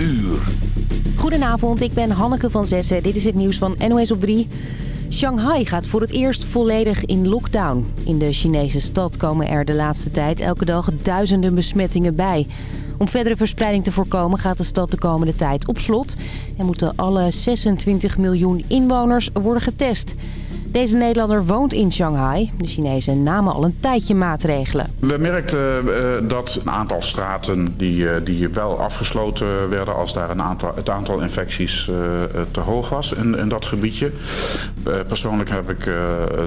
uur. Goedenavond, ik ben Hanneke van Zessen. Dit is het nieuws van NOS op 3. Shanghai gaat voor het eerst volledig in lockdown. In de Chinese stad komen er de laatste tijd elke dag duizenden besmettingen bij. Om verdere verspreiding te voorkomen gaat de stad de komende tijd op slot... en moeten alle 26 miljoen inwoners worden getest. Deze Nederlander woont in Shanghai. De Chinezen namen al een tijdje maatregelen. We merkten uh, dat een aantal straten die, uh, die wel afgesloten werden... als daar een aantal, het aantal infecties uh, te hoog was in, in dat gebiedje. persoonlijk heb ik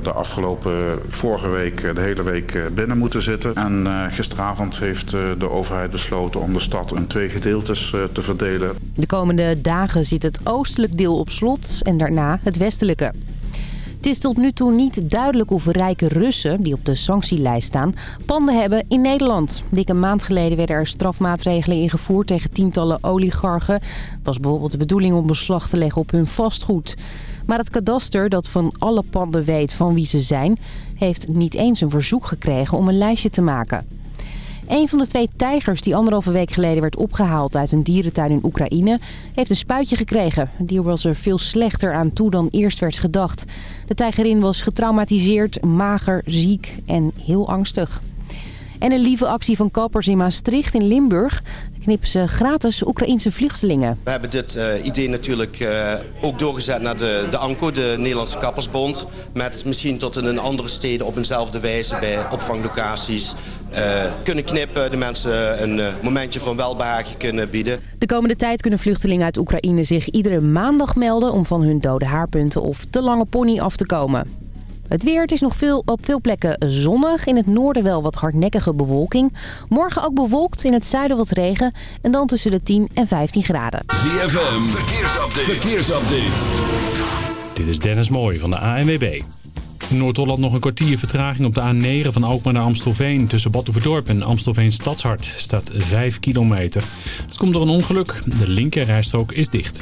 de afgelopen vorige week de hele week binnen moeten zitten. En gisteravond heeft de overheid besloten om de stad in twee gedeeltes te verdelen. De komende dagen zit het oostelijk deel op slot en daarna het westelijke. Het is tot nu toe niet duidelijk of rijke Russen, die op de sanctielijst staan, panden hebben in Nederland. Dik een maand geleden werden er strafmaatregelen ingevoerd tegen tientallen oligarchen. Het was bijvoorbeeld de bedoeling om beslag te leggen op hun vastgoed. Maar het kadaster dat van alle panden weet van wie ze zijn... heeft niet eens een verzoek gekregen om een lijstje te maken. Een van de twee tijgers die anderhalve week geleden werd opgehaald uit een dierentuin in Oekraïne... heeft een spuitje gekregen. Het dier was er veel slechter aan toe dan eerst werd gedacht. De tijgerin was getraumatiseerd, mager, ziek en heel angstig. En een lieve actie van kappers in Maastricht in Limburg knippen ze gratis Oekraïense vluchtelingen. We hebben dit uh, idee natuurlijk uh, ook doorgezet naar de, de ANCO, de Nederlandse Kappersbond. Met misschien tot in een andere steden op eenzelfde wijze bij opvanglocaties uh, kunnen knippen. De mensen een momentje van welbehagen kunnen bieden. De komende tijd kunnen vluchtelingen uit Oekraïne zich iedere maandag melden... om van hun dode haarpunten of te lange pony af te komen. Het weer, het is nog veel, op veel plekken zonnig. In het noorden wel wat hardnekkige bewolking. Morgen ook bewolkt, in het zuiden wat regen. En dan tussen de 10 en 15 graden. ZFM, verkeersupdate. verkeersupdate. Dit is Dennis Mooij van de ANWB. In Noord-Holland nog een kwartier vertraging op de A9 van Alkmaar naar Amstelveen. Tussen Batuverdorp en Amstelveen Stadshart staat 5 kilometer. Het komt door een ongeluk. De linkerrijstrook is dicht.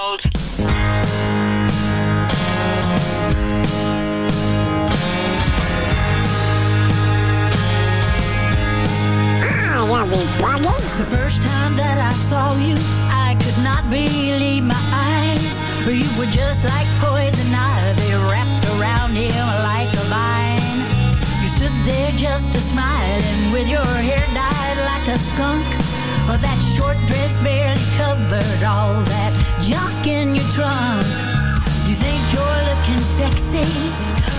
The first time that I saw you, I could not believe my eyes. You were just like poison ivy wrapped around him like a vine. You stood there just a smiling with your hair dyed like a skunk. Oh, that short dress barely covered all that junk in your trunk. You think you're looking sexy,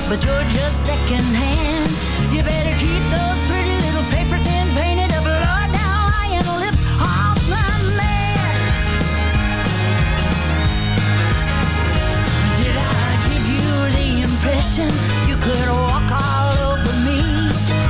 but you're just secondhand. You better keep those impression you could walk all over me?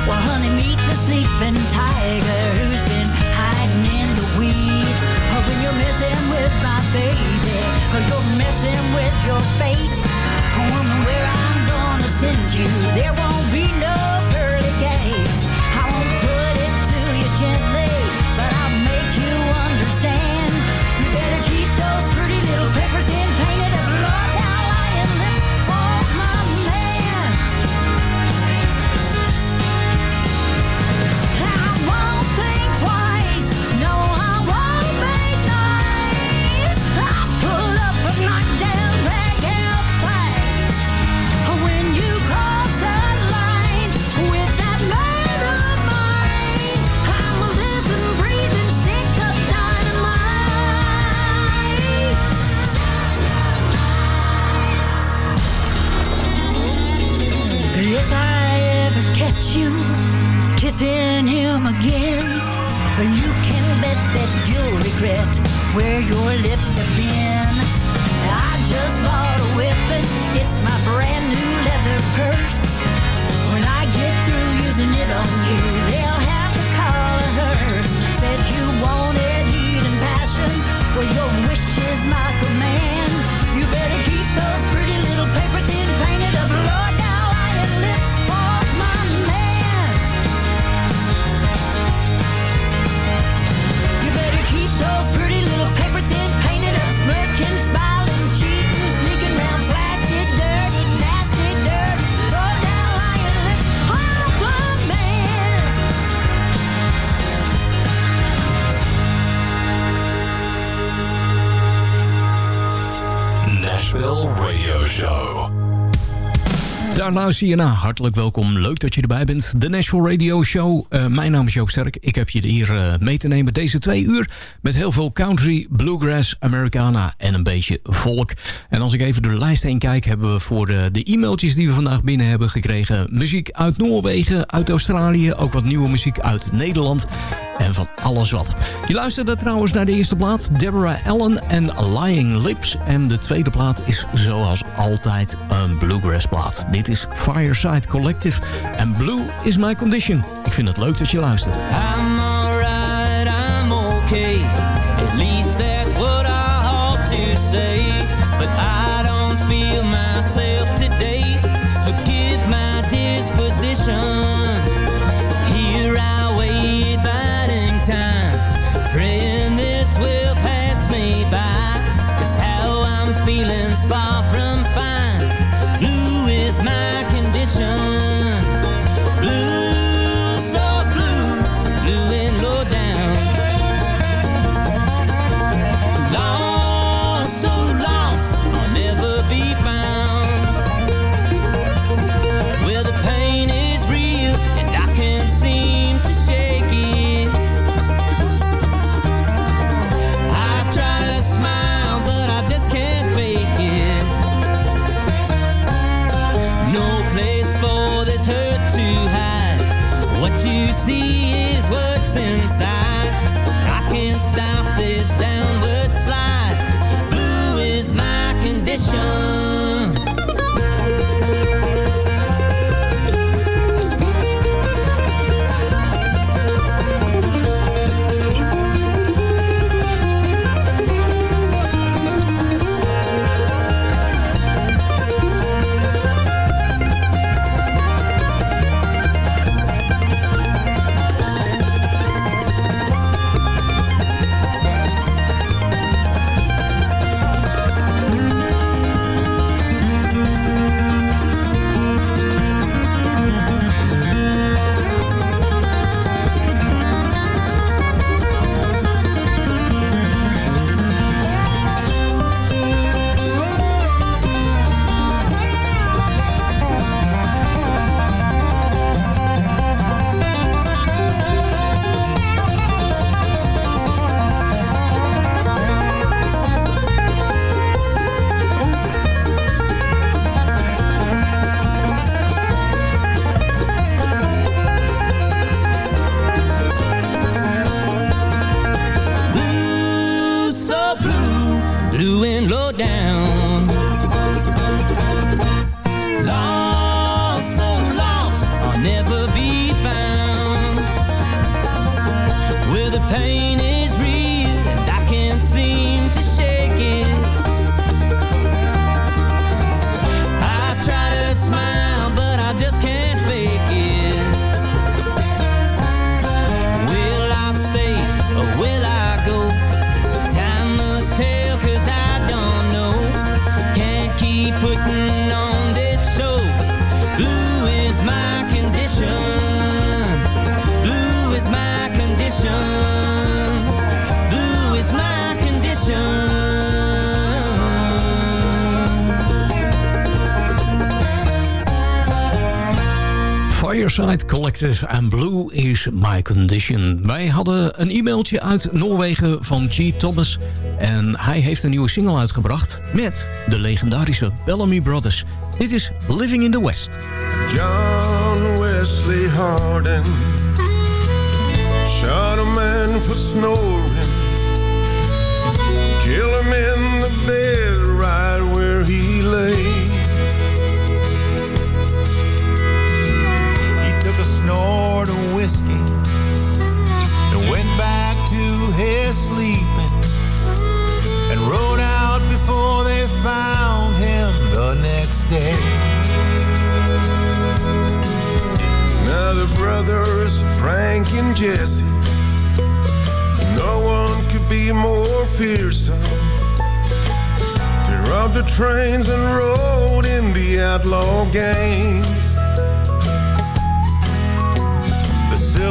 Well, honey, meet the sleeping tiger who's been hiding in the weeds. Oh, when you're messing with my baby, or you're messing with your fate. Oh, I wonder where I'm gonna send you. There won't be no kissing him again, you can bet that you'll regret where your lips have been. I just bought a whippet, it's my brand new leather purse. When I get through using it on you, they'll have to call it hers. Said you wanted heat and passion, well your wish is my command. Nashville Radio Show. Daar luister je. Hartelijk welkom. Leuk dat je erbij bent. De National Radio Show. Eh, mijn naam is Joop Sterk. Ik heb je hier eh, mee te nemen deze twee uur. Met heel veel country, bluegrass, Americana en een beetje volk. En als ik even door de lijst heen kijk... hebben we voor eh, de e-mailtjes die we vandaag binnen hebben gekregen... muziek uit Noorwegen, uit Australië. Ook wat nieuwe muziek uit Nederland. En van alles wat. Je luisterde trouwens naar de eerste plaat. Deborah Allen en Lying Lips. En de tweede plaat is zoals altijd een bluegrass plaat. Dit is Fireside Collective en Blue is My Condition. Ik vind het leuk dat je luistert. En Blue is My Condition. Wij hadden een e-mailtje uit Noorwegen van G. Thomas. En hij heeft een nieuwe single uitgebracht met de legendarische Bellamy Brothers. Dit is Living in the West. John Wesley Hardin shot a man for snoring, kill him in the bed right where he lay. Snort of whiskey and went back to his sleeping and rode out before they found him the next day. Now the brothers Frank and Jesse, no one could be more fearsome. They robbed the trains and rode in the outlaw gangs.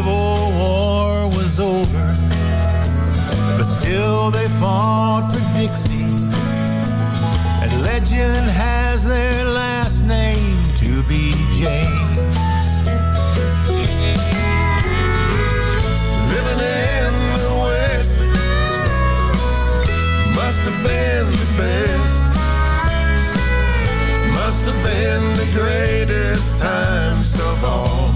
Civil War was over. But still they fought for Dixie. And legend has their last name to be James. Living in the West must have been the best. Must have been the greatest times of all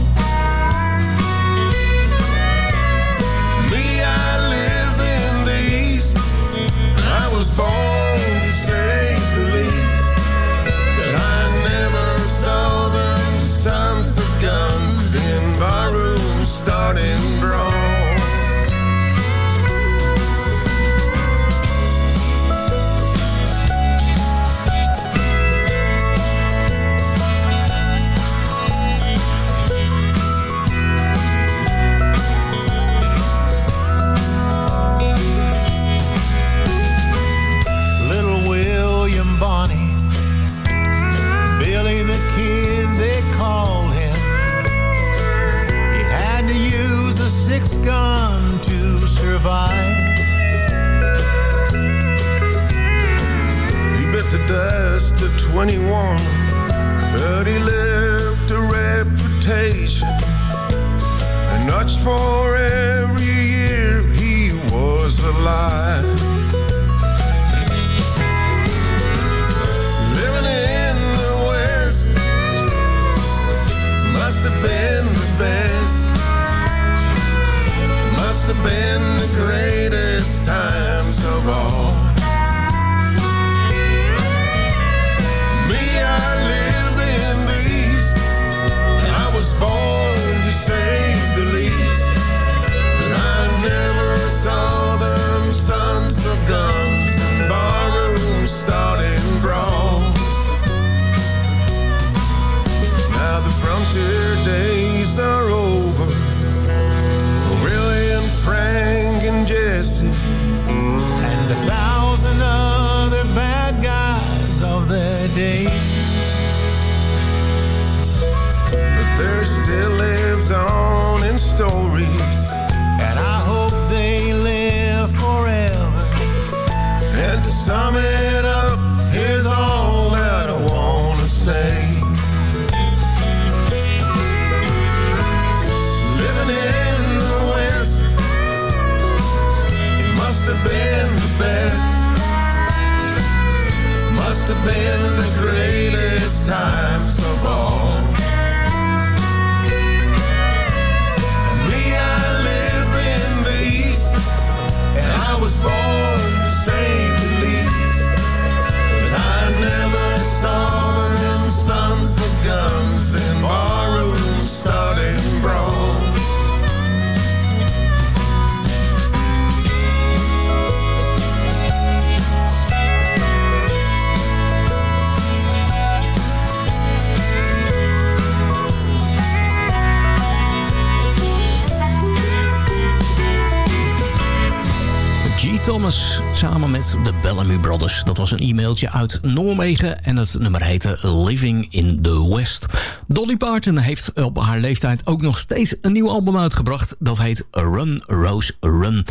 Bellamy Brothers. Dat was een e-mailtje uit Noorwegen en het nummer heette Living in the West. Dolly Parton heeft op haar leeftijd ook nog steeds een nieuw album uitgebracht. Dat heet Run Rose Run.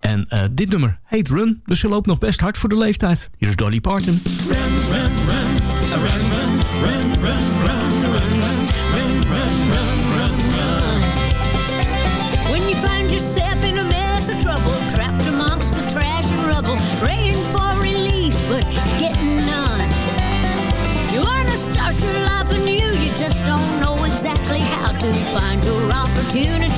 En eh, dit nummer heet Run, dus ze loopt nog best hard voor de leeftijd. Hier is Dolly Parton. Run. opportunity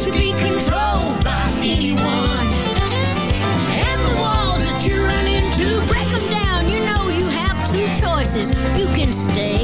to be controlled by anyone. And the walls that you break them down. You know you have two choices. You can stay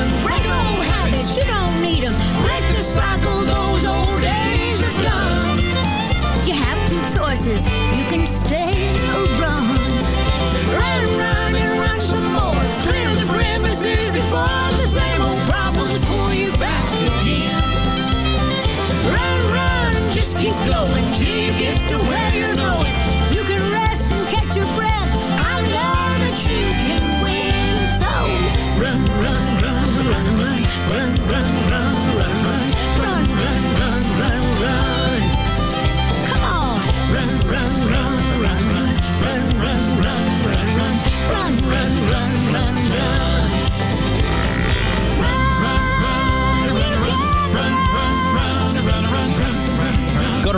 them. Break old habits, you don't need them. Break the cycle, those old days are done. You have two choices, you can stay or run. Run, run, and run some more. Clear the premises before the same old problems pull you back again. Run, run, just keep going till you get to where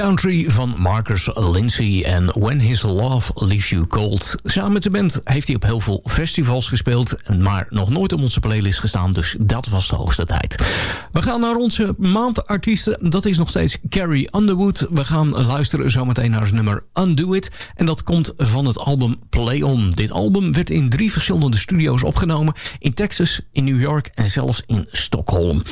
Country van Marcus Lindsay en When His Love Leaves You Cold. Samen met zijn band heeft hij op heel veel festivals gespeeld... maar nog nooit op onze playlist gestaan, dus dat was de hoogste tijd. We gaan naar onze maandartiesten. Dat is nog steeds Carrie Underwood. We gaan luisteren zometeen naar zijn nummer Undo It. En dat komt van het album Play On. Dit album werd in drie verschillende studio's opgenomen. In Texas, in New York en zelfs in Stockholm.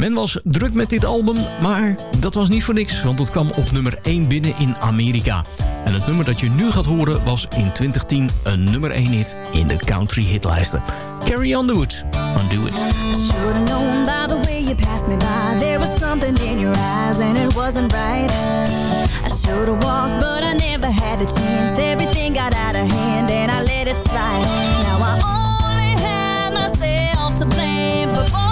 Men was druk met dit album, maar dat was niet voor niks... want het kwam op nummer 1 binnen in Amerika. En het nummer dat je nu gaat horen was in 2010 een nummer 1 hit in de country hitlijsten. Carrie Underwood, Undo It. Should've known by the way you passed me by There was something in your eyes and it wasn't right I should've walked but I never had the chance Everything got out of hand and I let it slide Now I only have myself to blame For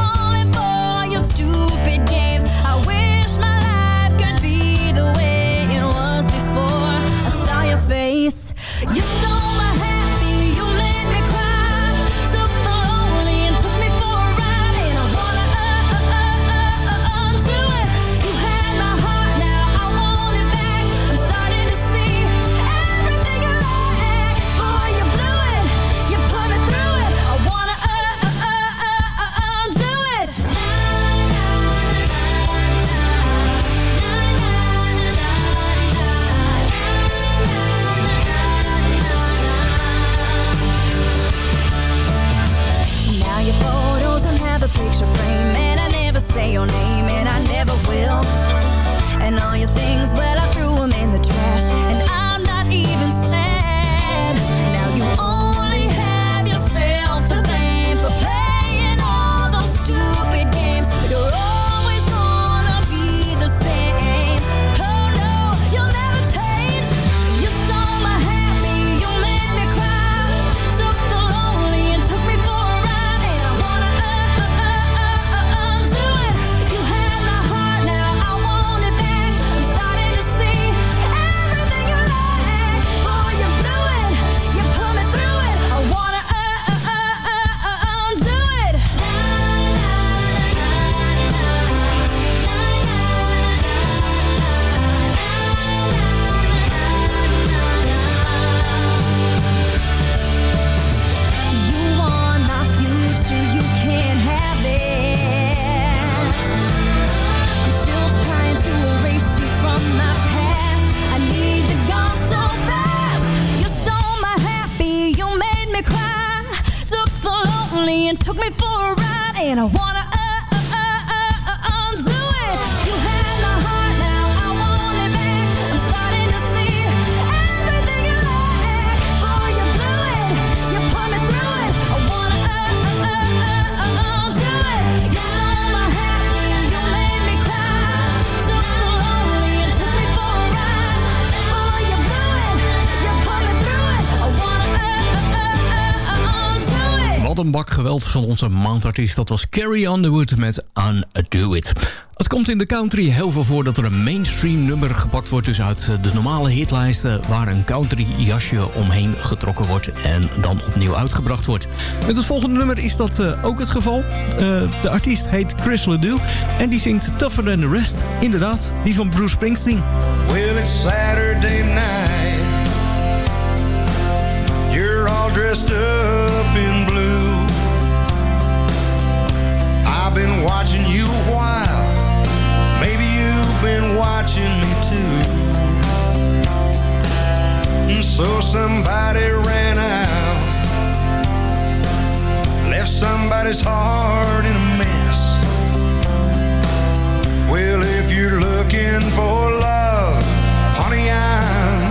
and I wanna Een bak geweld van onze maandartiest. Dat was Carrie Underwood met Undo It. Het komt in de country heel veel voor dat er een mainstream nummer gepakt wordt. Dus uit de normale hitlijsten waar een country jasje omheen getrokken wordt. En dan opnieuw uitgebracht wordt. Met het volgende nummer is dat eh, ook het geval. Eh, de artiest heet Chris Ledoux. En die zingt Tougher Than The Rest. Inderdaad, die van Bruce Springsteen. You're all dressed up watching you a while. Maybe you've been watching me too. And so somebody ran out. Left somebody's heart in a mess. Well, if you're looking for love, honey, I'm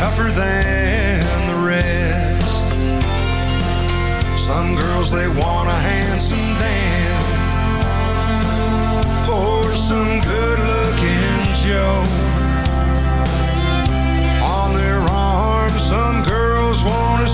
tougher than the rest. Some girls, they want a handsome Dan or some good-looking Joe. On their arm, some girls want a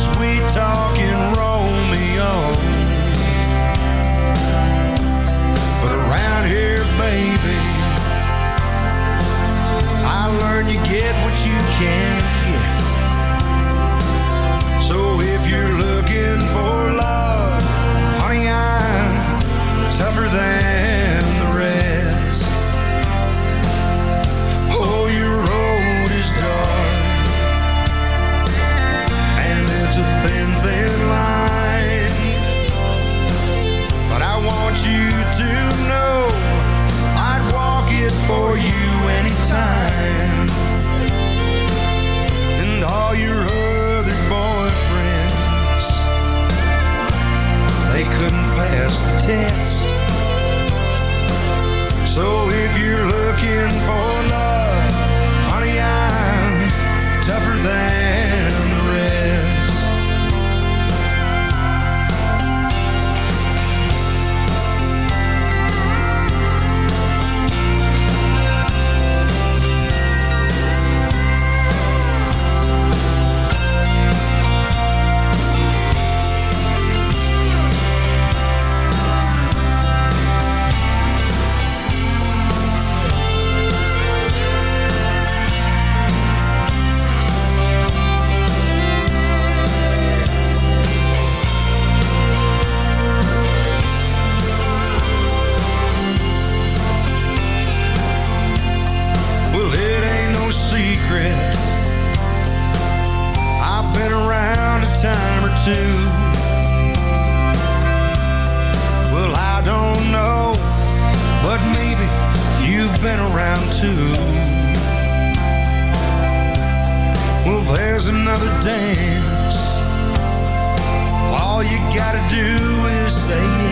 All you gotta do is say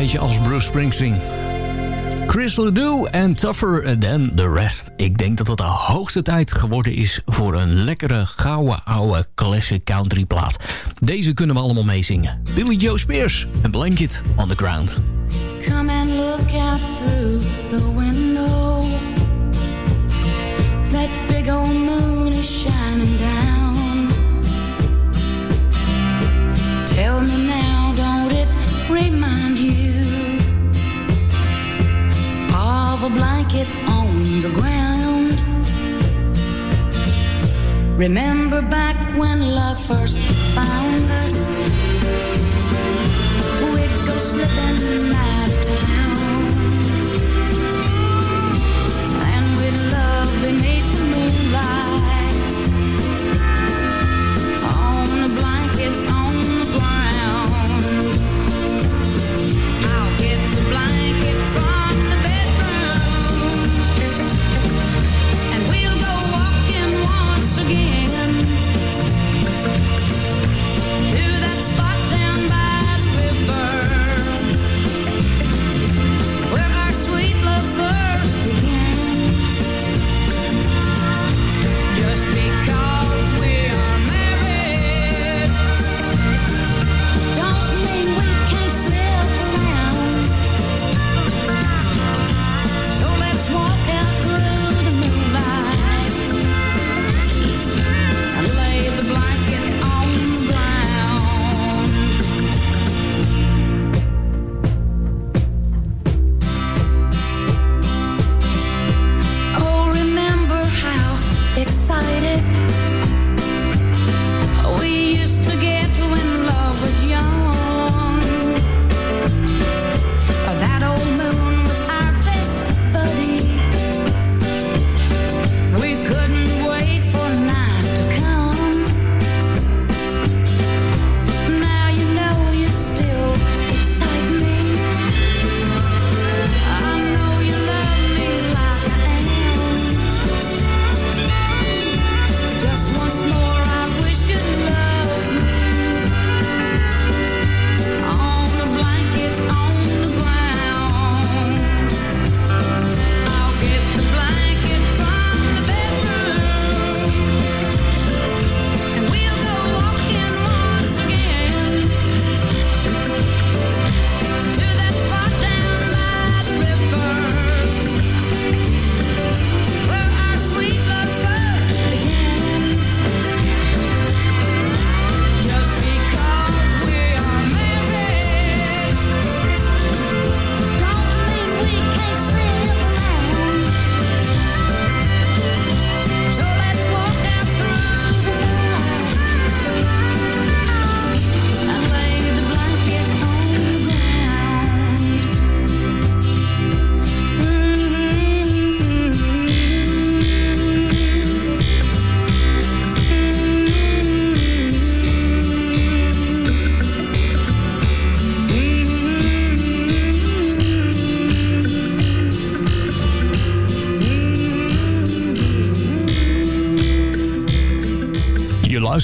beetje als Bruce Springsteen. Chris Ledoux en Tougher Than The Rest. Ik denk dat het de hoogste tijd geworden is voor een lekkere, gouden, oude classic country plaat. Deze kunnen we allemaal meezingen. Billy Joe Spears en Blanket on the Ground. Come and look out through the window. Big old moon down. Tell me. remind you of a blanket on the ground. Remember back when love first found us? We'd go slipping out.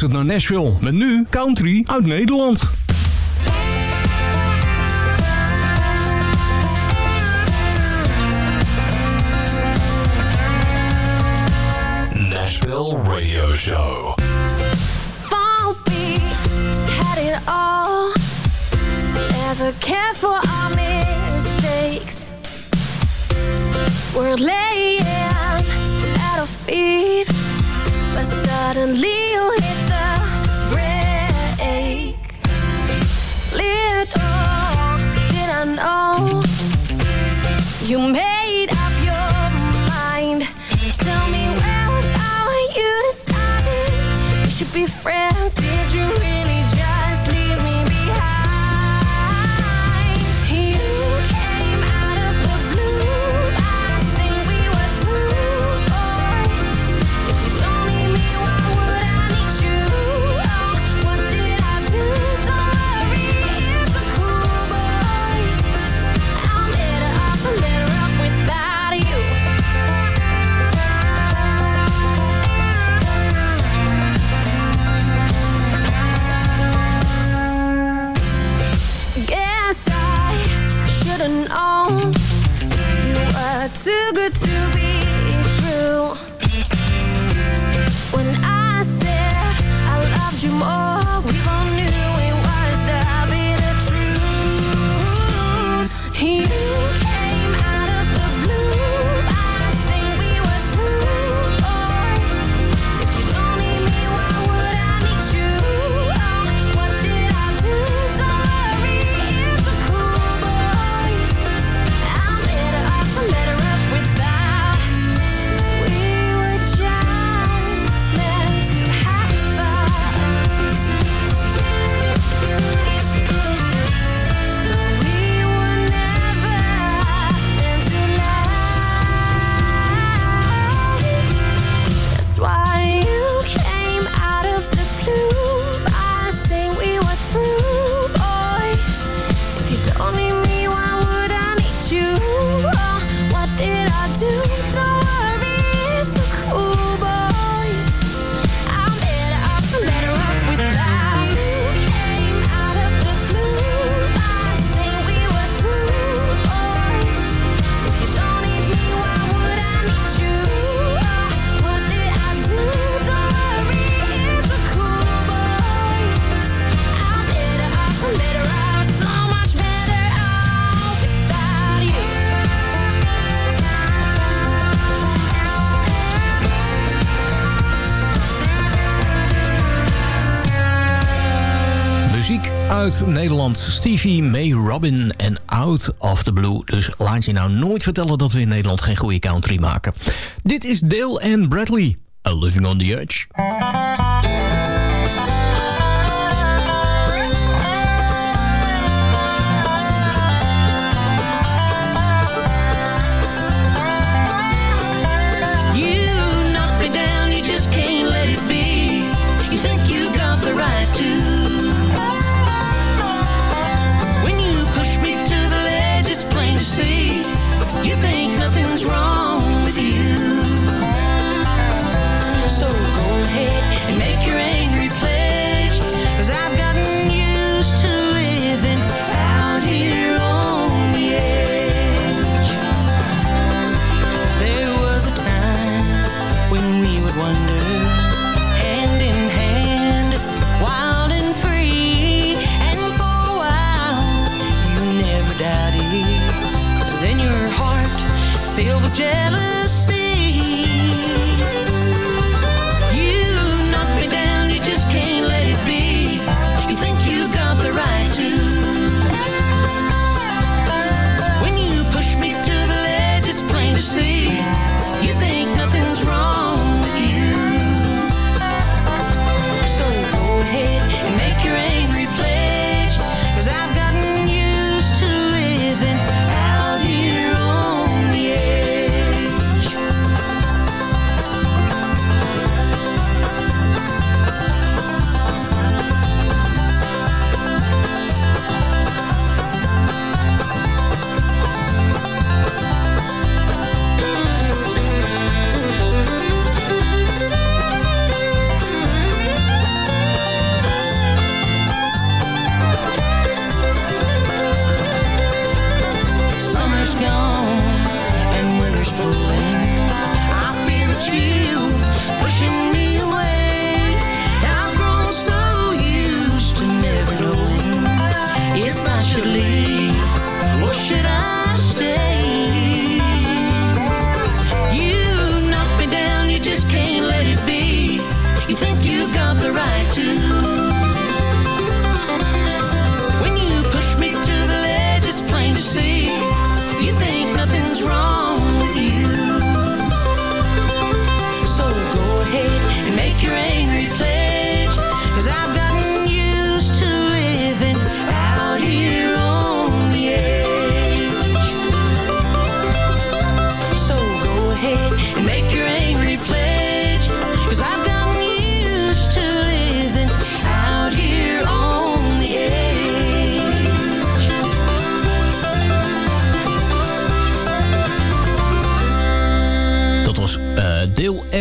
geluisterd naar Nashville. Met nu country uit Nederland. Nashville Radio Show. Bumpy had it all. Ever cared for our mistakes. We're laying at our feet. But suddenly Stevie May Robin en Out of the Blue. Dus laat je nou nooit vertellen dat we in Nederland geen goede country maken. Dit is Dale and Bradley. A Living on the Edge. Filled with.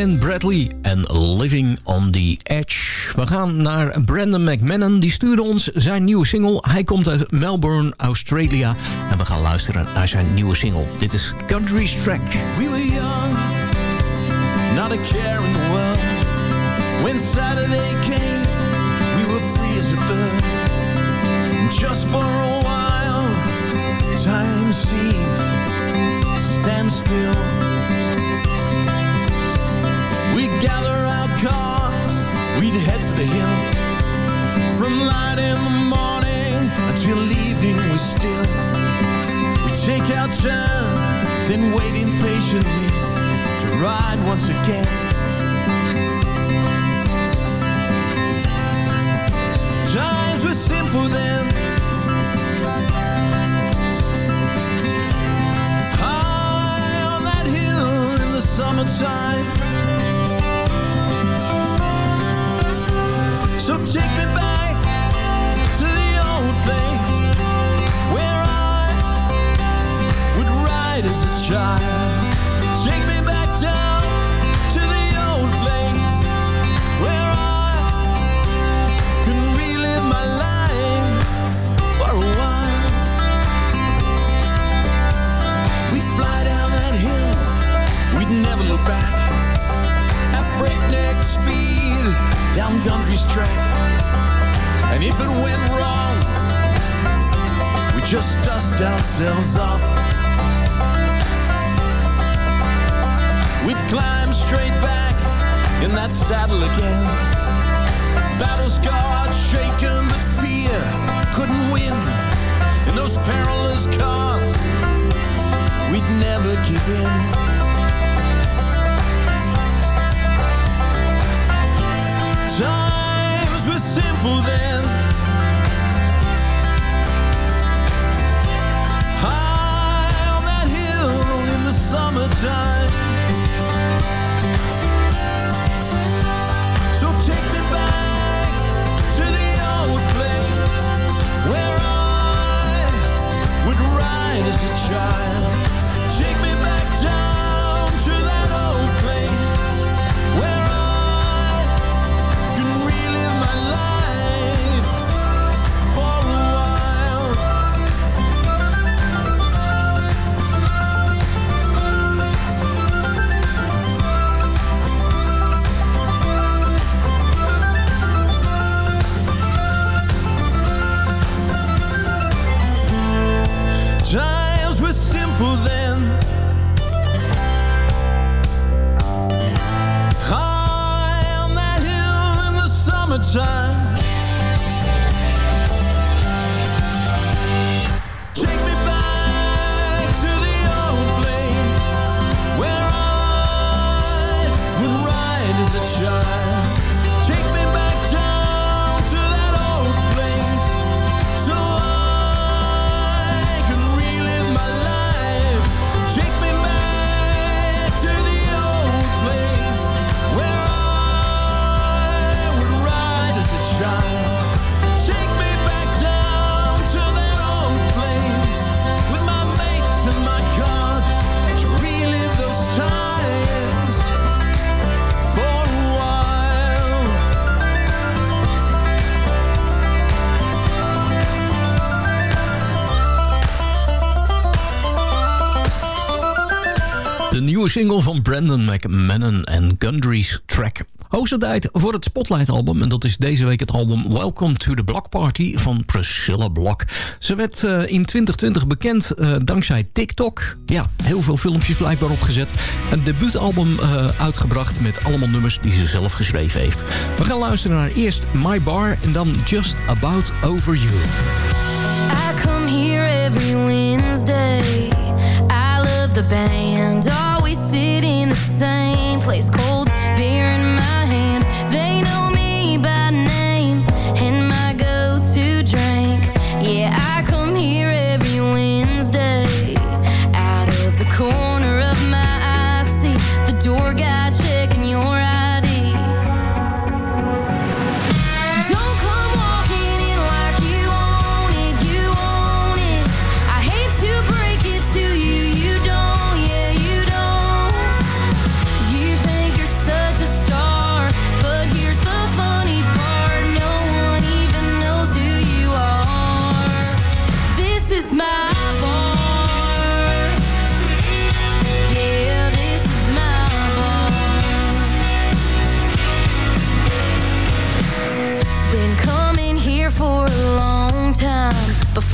And Bradley en Living on the Edge. We gaan naar Brandon McMahon. Die stuurde ons zijn nieuwe single. Hij komt uit Melbourne, Australia. En we gaan luisteren naar zijn nieuwe single. Dit is Country's Track. We were young, not a care in the world. When Saturday came, we were free as a bird. Just for a while, time seemed to stand still. Gather our cars, we'd head for the hill. From light in the morning until evening was still. We'd take our turn, then wait impatiently to ride once again. Times were simple then. High on that hill in the summertime. So take me back to the old place where I would ride as a child. Take me back down to the old place where I could relive my life for a while. We'd fly down that hill, we'd never look back. At breakneck speed down country's track. And if it went wrong, we just dust ourselves off. We'd climb straight back in that saddle again. Battle scarred, shaken, but fear couldn't win in those perilous cards. We'd never give in. Times were simple then. High on that hill in the summertime. So take me back to the old place where I would ride as a child. Single van Brandon McMahon en Gundry's Track. Hoogste tijd voor het Spotlight-album. En dat is deze week het album Welcome to the Block Party van Priscilla Block. Ze werd eh, in 2020 bekend eh, dankzij TikTok. Ja, heel veel filmpjes blijkbaar opgezet. Een debuutalbum eh, uitgebracht met allemaal nummers die ze zelf geschreven heeft. We gaan luisteren naar eerst My Bar en dan Just About Over You. I come here every Wednesday. The band. Always sit in the same place. Cold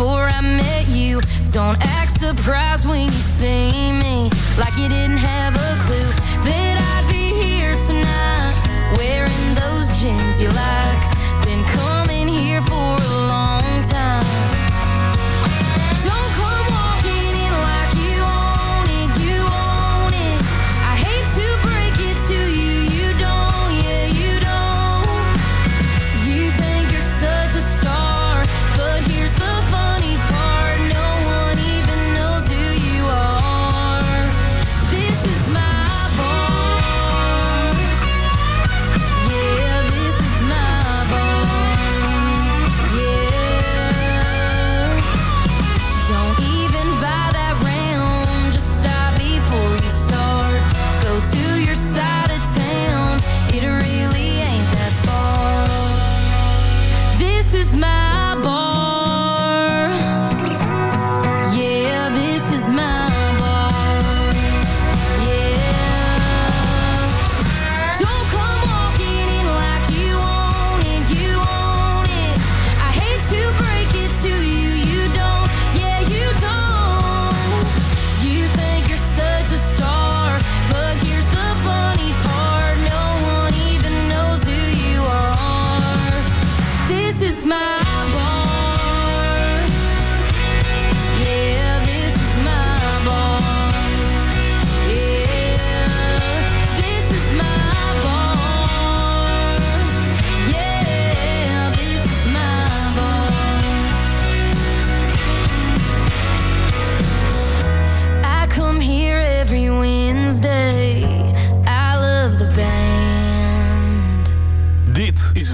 before I met you. Don't act surprised when you see me, like you didn't have a clue that I'd be here tonight, wearing those jeans you like.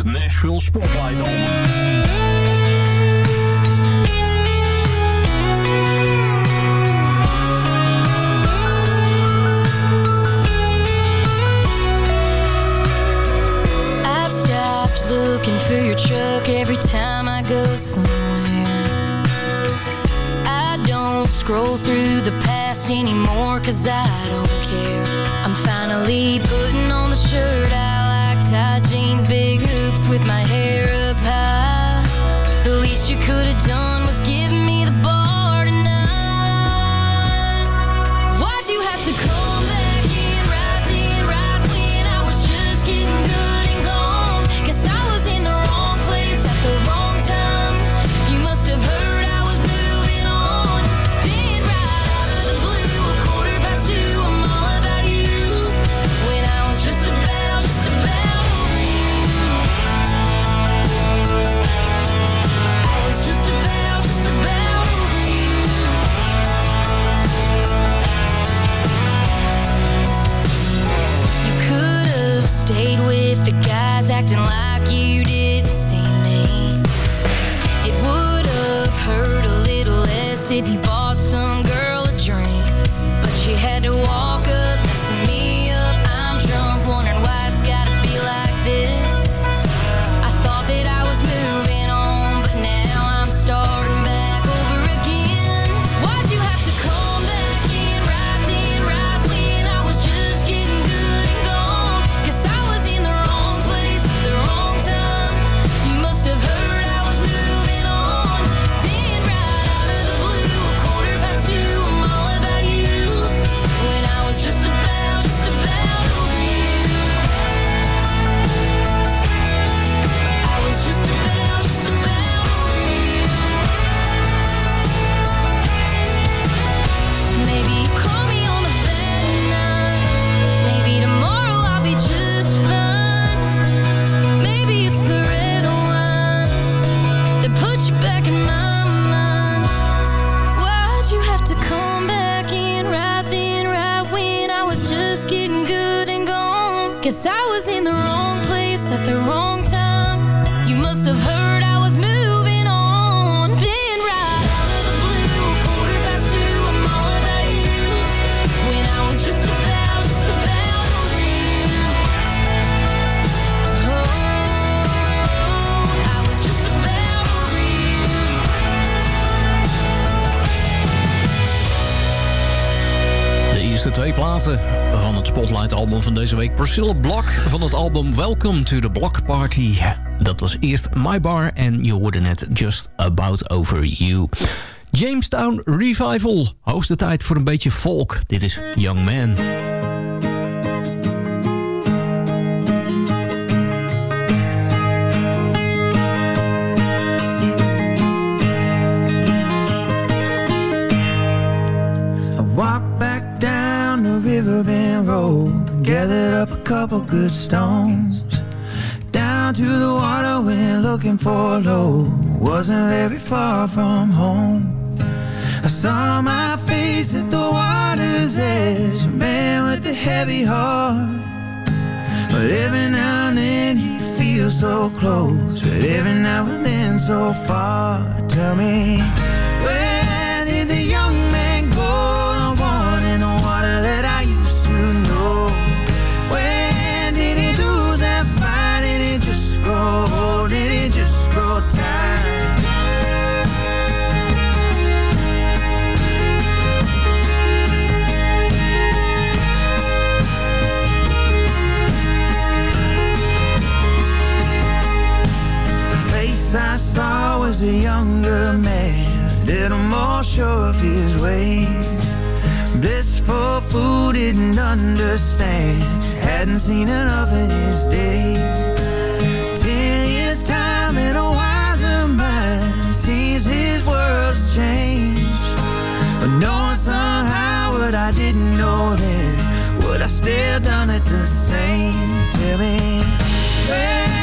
Nashville Spotlight Album. looking for your truck every time I go somewhere I don't scroll through the past anymore cause I don't care I'm finally putting on the shirt I could have done acting like deze week Priscilla Block van het album Welcome to the Block Party. Dat was eerst My Bar en je hoorde net Just About Over You. Jamestown Revival, hoogste tijd voor een beetje folk. Dit is Young Man. couple good stones. Down to the water went looking for a load Wasn't very far from home. I saw my face at the water's edge A man with a heavy heart. But every now and then he feels so close But every now and then so far. Tell me was a younger man, little more sure of his ways. Blissful fool didn't understand, hadn't seen enough in his days. Ten years time and a wiser mind sees his world's change. Knowing somehow what I didn't know then, would I still done it the same? Tell me.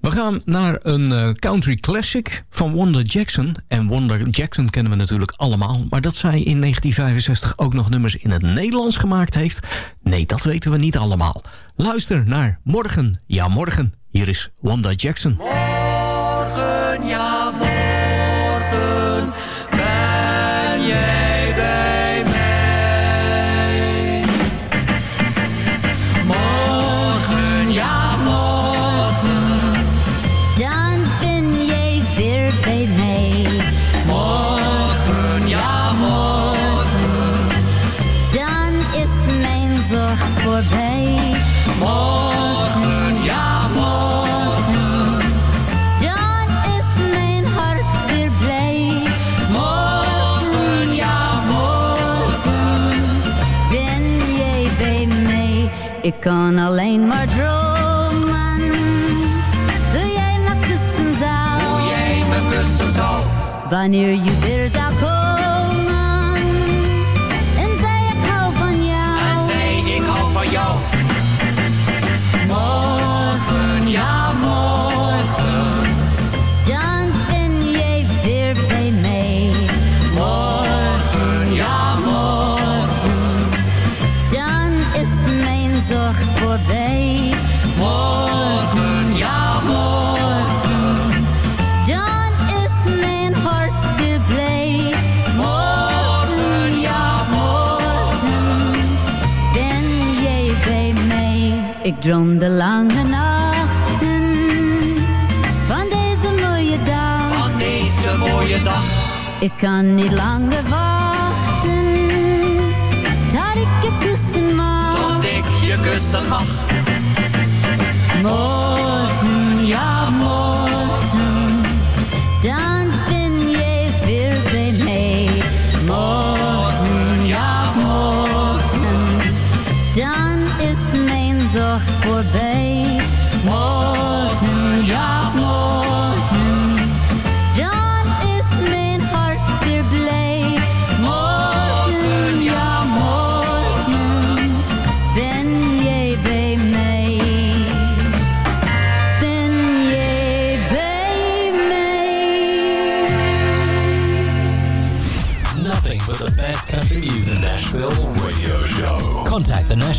We gaan naar een eh, country classic van Wanda Jackson. En Wanda Jackson kennen we natuurlijk allemaal. Maar dat zij in 1965 ook nog nummers in het Nederlands gemaakt heeft... nee, dat weten we niet allemaal. Luister naar Morgen, ja morgen. Hier is Wanda Jackson. Morgen, ja Ik kan alleen maar dromen. Doe jij kussen zou? hoe jij kussen zou. Wanneer je weer zou komen. Ik kan niet langer wachten tot ik je kussen mag. Tot ik je kussen mag. Morgen, ja morgen, dan ben jij weer bij mij. Morgen, ja morgen, dan is mijn zorg voorbij. Morgen, ja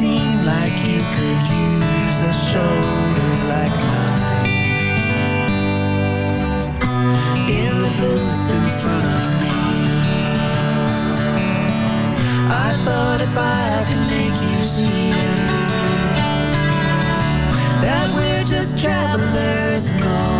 seemed like you could use a shoulder like mine. In the booth in front of me. I thought if I could make you see that we're just travelers and all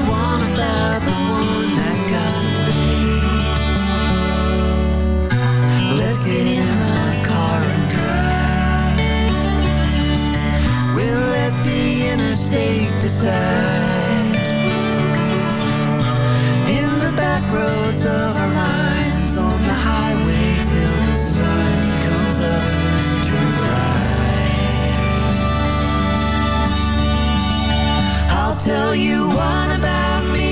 side In the back roads of our minds On the highway till the sun comes up to rise. I'll tell you one about me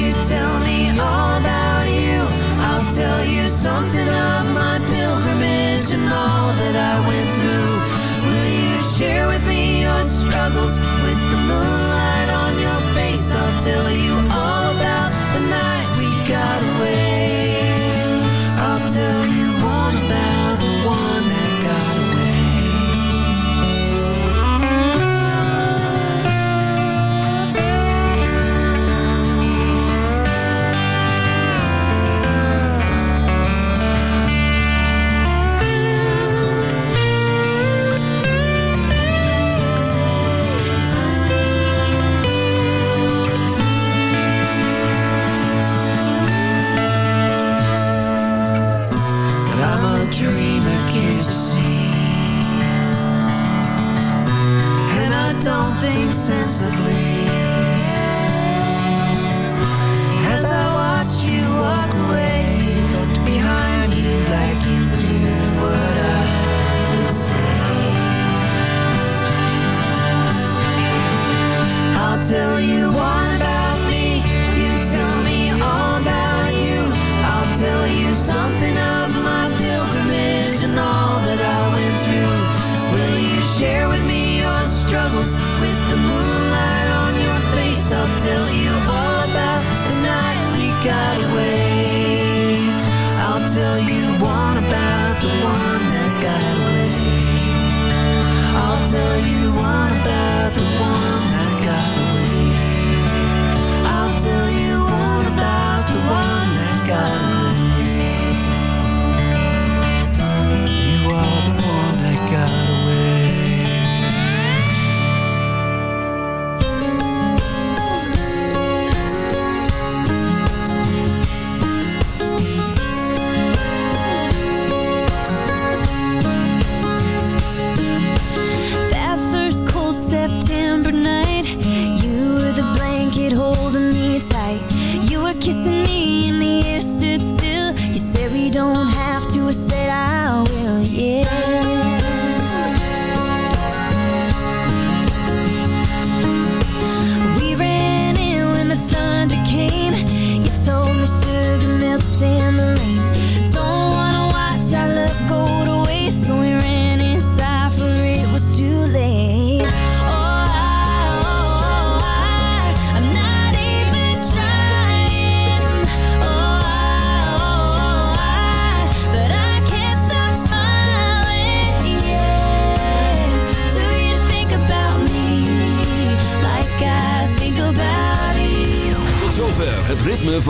You tell me all about you. I'll tell you something of my pilgrimage And all that I went through. Will you share with me your struggles?